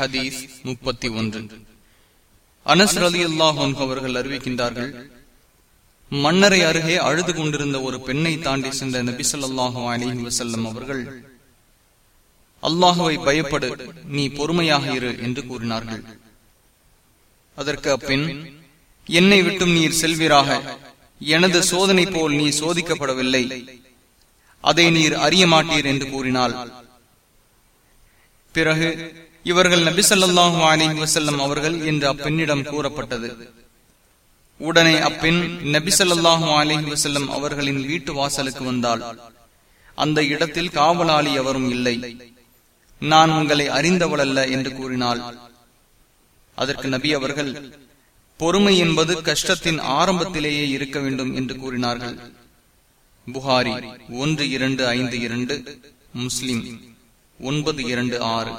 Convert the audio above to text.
ஹதீஸ் முப்பத்தி ஒன்று. அனஸ் அலி அல்லாஹன் அவர்கள் அறிவிக்கின்றார்கள் மன்னரை அருகே அழுது கொண்டிருந்த ஒரு பெண்ணை தாண்டி சென்ற நபிசல்லாஹு அலி வசல்லம் அவர்கள் அல்லாஹுவை பயப்படு நீ பொறுமையாக இரு என்று கூறினார்கள். அதற்கு அப்பெண் என்னை விட்டும் நீர் செல்வீராக எனது சோதனை போல் நீ சோதிக்கப்படவில்லை அதை நீர் அறிய மாட்டீர் என்று கூறினாள். பிறகு இவர்கள் நபி சொல்லாஹு அலிஹி வசல்லம் அவர்கள் என்று அப்பெண்ணிடம் கூறப்பட்டது. உடனே அப்பெண் நபி சொல்லாஹு அலிஹி வசல்லம் அவர்களின் வீட்டு வாசலுக்கு வந்தாள். அந்த இடத்தில் காவலாளி எவரும் இல்லை. நான் உங்களை அறிந்தவள் அல்ல என்று கூறினாள். அதற்கு நபி அவர்கள் பொறுமை என்பது கஷ்டத்தின் ஆரம்பத்திலேயே இருக்க வேண்டும் என்று கூறினார்கள். புகாரி ஒன்று இரண்டு ஐந்து இரண்டு முஸ்லிம். ஒன்பது இரண்டு ஆறு.